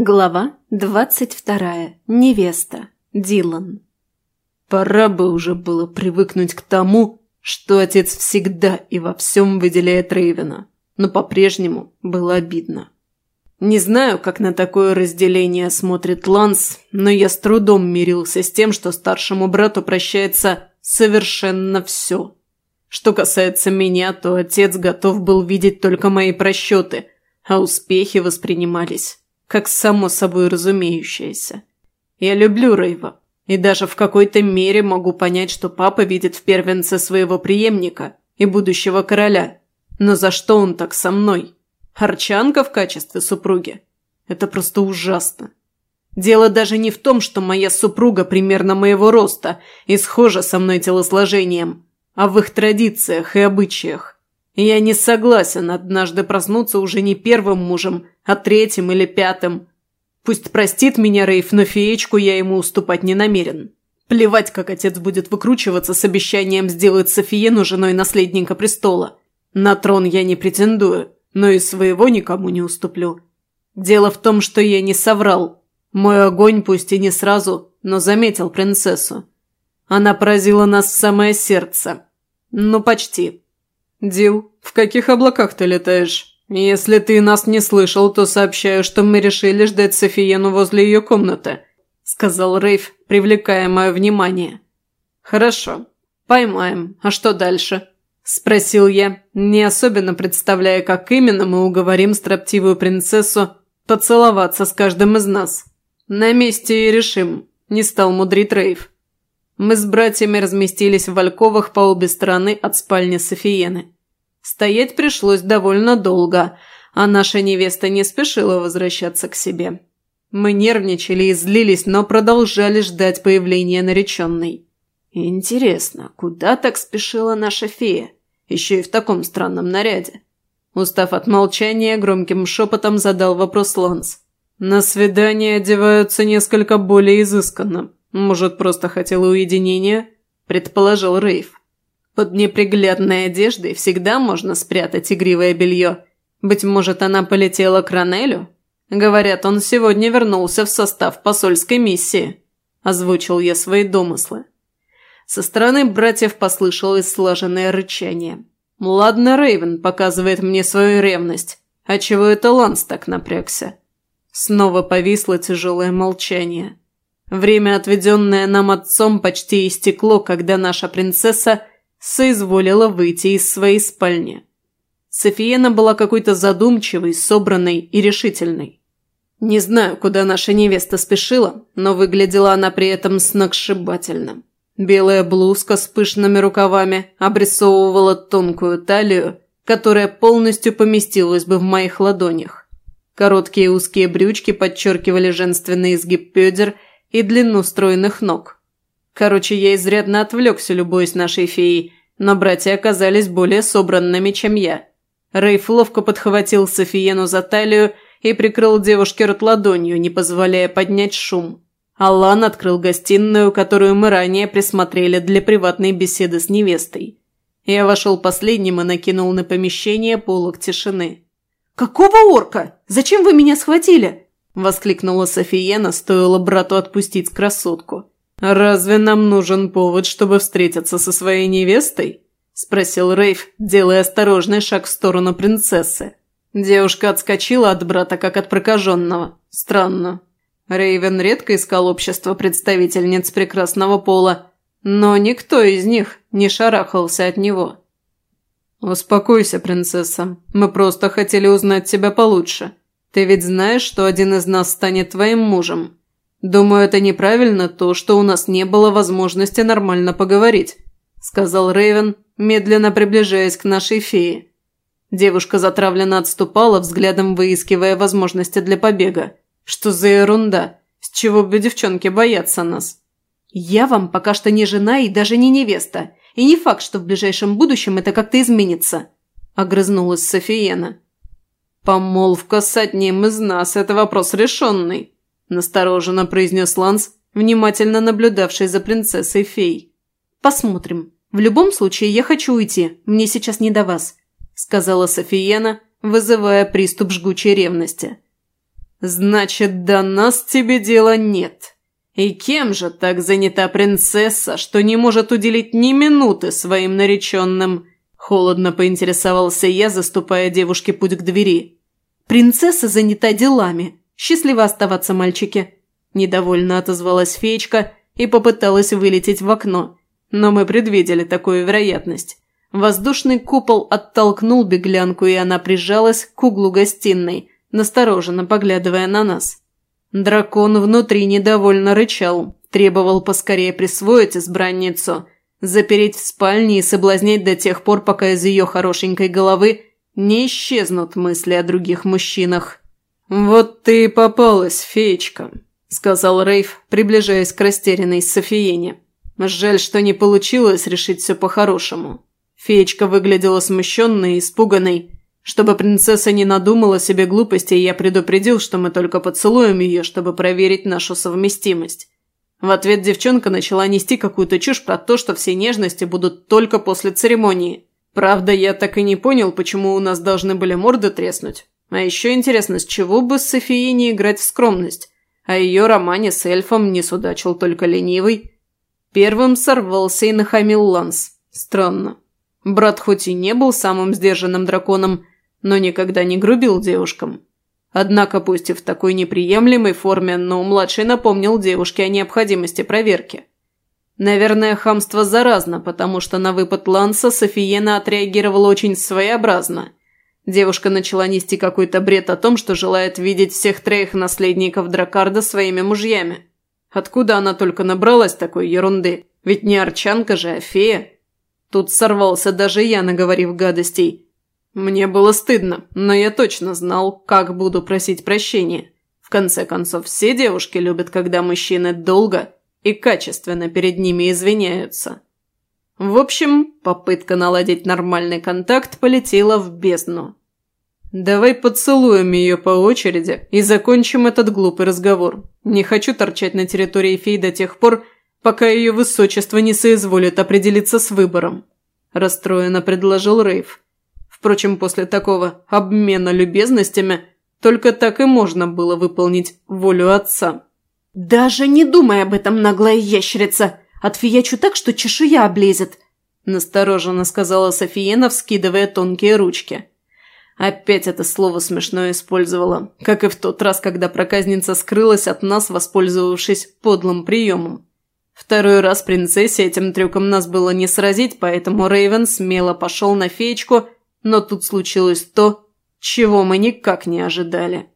Глава двадцать вторая. Невеста. Дилан. Пора бы уже было привыкнуть к тому, что отец всегда и во всем выделяет Рейвена, но по-прежнему было обидно. Не знаю, как на такое разделение смотрит Ланс, но я с трудом мирился с тем, что старшему брату прощается совершенно все. Что касается меня, то отец готов был видеть только мои просчеты, а успехи воспринимались как само собой разумеющееся. Я люблю Рейва, и даже в какой-то мере могу понять, что папа видит в первенце своего преемника и будущего короля. Но за что он так со мной? Арчанка в качестве супруги? Это просто ужасно. Дело даже не в том, что моя супруга примерно моего роста и схожа со мной телосложением, а в их традициях и обычаях. Я не согласен однажды проснуться уже не первым мужем, а третьим или пятым. Пусть простит меня Рейф, но феечку я ему уступать не намерен. Плевать, как отец будет выкручиваться с обещанием сделать Софиену женой наследника престола. На трон я не претендую, но и своего никому не уступлю. Дело в том, что я не соврал. Мой огонь, пусть и не сразу, но заметил принцессу. Она поразила нас в самое сердце. Ну, почти. «Дил, в каких облаках ты летаешь? Если ты нас не слышал, то сообщаю, что мы решили ждать Софиену возле ее комнаты», – сказал Рейв, привлекая мое внимание. «Хорошо. Поймаем. А что дальше?» – спросил я, не особенно представляя, как именно мы уговорим строптивую принцессу поцеловаться с каждым из нас. «На месте и решим», – не стал мудрить Рейв. Мы с братьями разместились в вальковых по обе стороны от спальни Софиены. Стоять пришлось довольно долго, а наша невеста не спешила возвращаться к себе. Мы нервничали и злились, но продолжали ждать появления нареченной. Интересно, куда так спешила наша фея? Еще и в таком странном наряде. Устав от молчания, громким шепотом задал вопрос Ланс. На свидание одеваются несколько более изысканно. «Может, просто хотела уединения?» – предположил Рейв. «Под неприглядной одеждой всегда можно спрятать игривое белье. Быть может, она полетела к Ранелю? Говорят, он сегодня вернулся в состав посольской миссии», – озвучил я свои домыслы. Со стороны братьев послышалось слаженное рычание. «Ладно, Рейвен показывает мне свою ревность. А чего это Ланс так напрягся?» Снова повисло тяжелое молчание. Время, отведенное нам отцом, почти истекло, когда наша принцесса соизволила выйти из своей спальни. Софиена была какой-то задумчивой, собранной и решительной. Не знаю, куда наша невеста спешила, но выглядела она при этом сногсшибательно. Белая блузка с пышными рукавами обрисовывала тонкую талию, которая полностью поместилась бы в моих ладонях. Короткие узкие брючки подчеркивали женственный изгиб бедер – и длину стройных ног. Короче, я изрядно отвлекся, любуясь нашей феей, но братья оказались более собранными, чем я. Рейф ловко подхватил Софиену за талию и прикрыл девушке рот ладонью, не позволяя поднять шум. Аллан открыл гостиную, которую мы ранее присмотрели для приватной беседы с невестой. Я вошел последним и накинул на помещение полок тишины. «Какого орка? Зачем вы меня схватили?» Воскликнула Софиена, стоило брату отпустить красотку. «Разве нам нужен повод, чтобы встретиться со своей невестой?» – спросил Рейв, делая осторожный шаг в сторону принцессы. Девушка отскочила от брата, как от прокаженного. Странно. Рейвен редко искал общество представительниц прекрасного пола, но никто из них не шарахался от него. «Успокойся, принцесса. Мы просто хотели узнать тебя получше», ты ведь знаешь, что один из нас станет твоим мужем. Думаю, это неправильно то, что у нас не было возможности нормально поговорить», – сказал Рейвен, медленно приближаясь к нашей фее. Девушка затравленно отступала, взглядом выискивая возможности для побега. «Что за ерунда? С чего бы девчонки боятся нас?» «Я вам пока что не жена и даже не невеста. И не факт, что в ближайшем будущем это как-то изменится», – огрызнулась Софиена. «Помолвка с одним из нас – это вопрос решенный», – настороженно произнес Ланс, внимательно наблюдавший за принцессой фей. «Посмотрим. В любом случае, я хочу уйти. Мне сейчас не до вас», – сказала Софиена, вызывая приступ жгучей ревности. Значит, до нас тебе дела нет. И кем же так занята принцесса, что не может уделить ни минуты своим нареченным?» Холодно поинтересовался я, заступая девушке путь к двери. «Принцесса занята делами. Счастливо оставаться, мальчики!» Недовольно отозвалась феечка и попыталась вылететь в окно. Но мы предвидели такую вероятность. Воздушный купол оттолкнул беглянку, и она прижалась к углу гостиной, настороженно поглядывая на нас. Дракон внутри недовольно рычал, требовал поскорее присвоить избранницу, запереть в спальне и соблазнять до тех пор, пока из ее хорошенькой головы не исчезнут мысли о других мужчинах. «Вот ты и попалась, феечка», – сказал Рейв, приближаясь к растерянной Софиене. «Жаль, что не получилось решить все по-хорошему». Феечка выглядела смущенной и испуганной. Чтобы принцесса не надумала себе глупости, я предупредил, что мы только поцелуем ее, чтобы проверить нашу совместимость. В ответ девчонка начала нести какую-то чушь про то, что все нежности будут только после церемонии. Правда, я так и не понял, почему у нас должны были морды треснуть. А еще интересно, с чего бы Софии не играть в скромность? О ее романе с эльфом не судачил только ленивый. Первым сорвался и нахамил Ланс. Странно. Брат хоть и не был самым сдержанным драконом, но никогда не грубил девушкам. Однако, пусть и в такой неприемлемой форме, но младший напомнил девушке о необходимости проверки. Наверное, хамство заразно, потому что на выпад Ланса Софиена отреагировала очень своеобразно. Девушка начала нести какой-то бред о том, что желает видеть всех троих наследников Дракарда своими мужьями. Откуда она только набралась такой ерунды? Ведь не арчанка же, а фея. Тут сорвался даже я, наговорив гадостей. Мне было стыдно, но я точно знал, как буду просить прощения. В конце концов, все девушки любят, когда мужчины долго и качественно перед ними извиняются. В общем, попытка наладить нормальный контакт полетела в бездну. «Давай поцелуем ее по очереди и закончим этот глупый разговор. Не хочу торчать на территории фей до тех пор, пока ее высочество не соизволит определиться с выбором», – расстроенно предложил Рейв. Впрочем, после такого обмена любезностями только так и можно было выполнить волю отца. «Даже не думай об этом, наглая ящерица! Отфиячу так, что чешуя облезет!» – настороженно сказала Софиена, вскидывая тонкие ручки. Опять это слово смешно использовала, как и в тот раз, когда проказница скрылась от нас, воспользовавшись подлым приемом. Второй раз принцессе этим трюком нас было не сразить, поэтому Рейвен смело пошел на феечку, но тут случилось то, чего мы никак не ожидали.